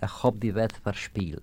ein Welt verspielt.